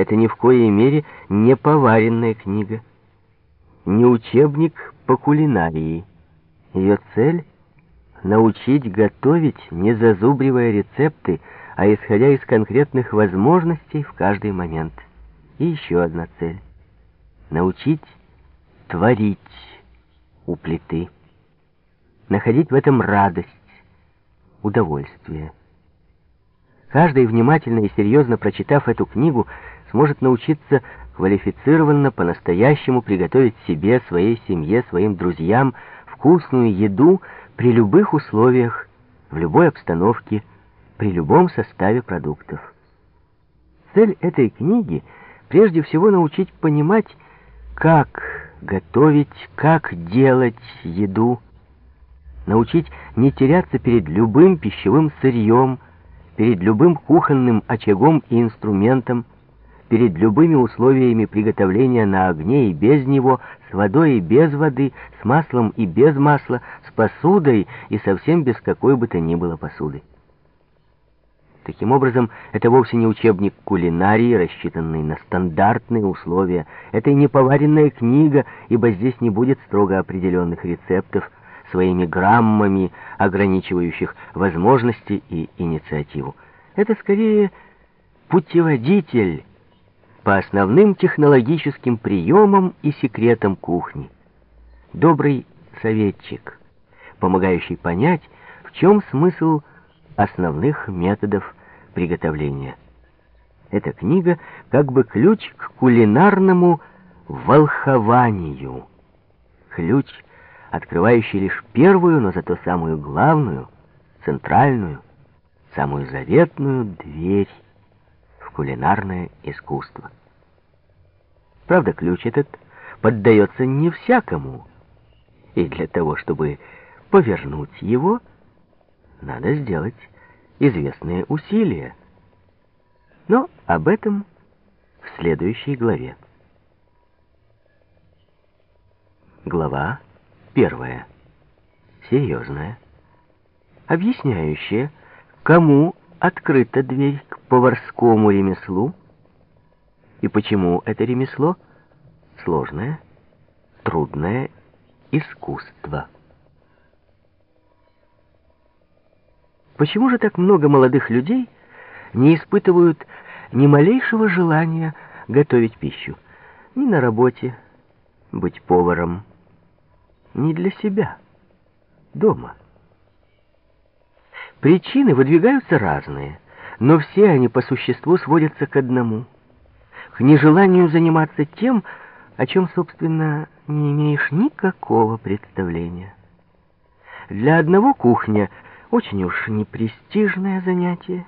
Это ни в коей мере не поваренная книга, не учебник по кулинарии. Ее цель — научить готовить, не зазубривая рецепты, а исходя из конкретных возможностей в каждый момент. И еще одна цель — научить творить у плиты, находить в этом радость, удовольствие. Каждый, внимательно и серьезно прочитав эту книгу, сможет научиться квалифицированно по-настоящему приготовить себе, своей семье, своим друзьям вкусную еду при любых условиях, в любой обстановке, при любом составе продуктов. Цель этой книги прежде всего научить понимать, как готовить, как делать еду, научить не теряться перед любым пищевым сырьем, перед любым кухонным очагом и инструментом, перед любыми условиями приготовления на огне и без него, с водой и без воды, с маслом и без масла, с посудой и совсем без какой бы то ни было посуды. Таким образом, это вовсе не учебник кулинарии, рассчитанный на стандартные условия. Это и не поваренная книга, ибо здесь не будет строго определенных рецептов, своими граммами, ограничивающих возможности и инициативу. Это скорее путеводитель, по основным технологическим приемам и секретам кухни. Добрый советчик, помогающий понять, в чем смысл основных методов приготовления. Эта книга как бы ключ к кулинарному волхованию. Ключ, открывающий лишь первую, но зато самую главную, центральную, самую заветную дверь кулинарное искусство. Правда, ключ этот поддается не всякому, и для того, чтобы повернуть его, надо сделать известные усилия. Но об этом в следующей главе. Глава первая. Серьезная. Объясняющая, кому открыта дверь к поварскому ремеслу. И почему это ремесло? Сложное, трудное искусство. Почему же так много молодых людей не испытывают ни малейшего желания готовить пищу? Ни на работе, быть поваром, ни для себя, дома. Причины выдвигаются разные, но все они по существу сводятся к одному — к нежеланию заниматься тем, о чем, собственно, не имеешь никакого представления. Для одного кухня — очень уж непрестижное занятие,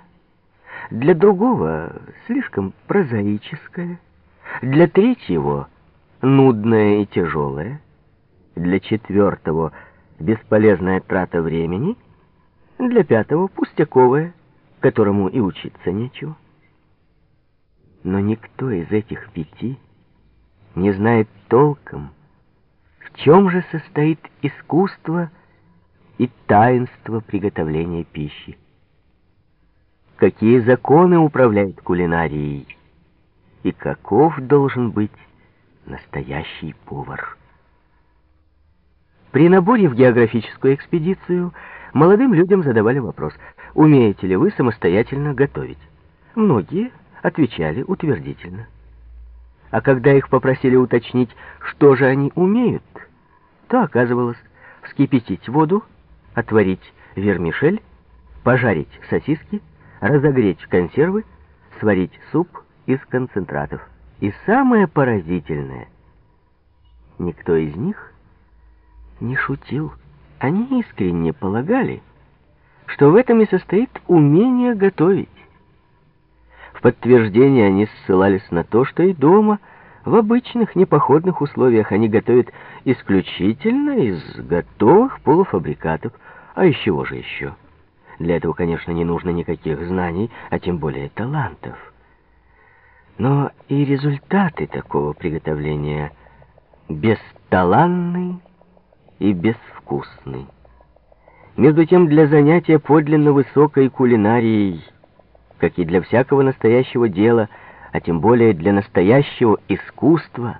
для другого — слишком прозаическое, для третьего — нудное и тяжелое, для четвертого — бесполезная трата времени — для пятого пустяковое, которому и учиться нечего. Но никто из этих пяти не знает толком, в чем же состоит искусство и таинство приготовления пищи. Какие законы управляют кулинарией и каков должен быть настоящий повар. При наборе в географическую экспедицию – молодым людям задавали вопрос, умеете ли вы самостоятельно готовить. Многие отвечали утвердительно. А когда их попросили уточнить, что же они умеют, то оказывалось вскипятить воду, отварить вермишель, пожарить сосиски, разогреть консервы, сварить суп из концентратов. И самое поразительное, никто из них не шутил. Они искренне полагали, что в этом и состоит умение готовить. В подтверждение они ссылались на то, что и дома, в обычных непоходных условиях, они готовят исключительно из готовых полуфабрикатов. А из чего же еще? Для этого, конечно, не нужно никаких знаний, а тем более талантов. Но и результаты такого приготовления бесталанны и безвкусный. Между тем, для занятия подлинно высокой кулинарией, как и для всякого настоящего дела, а тем более для настоящего искусства,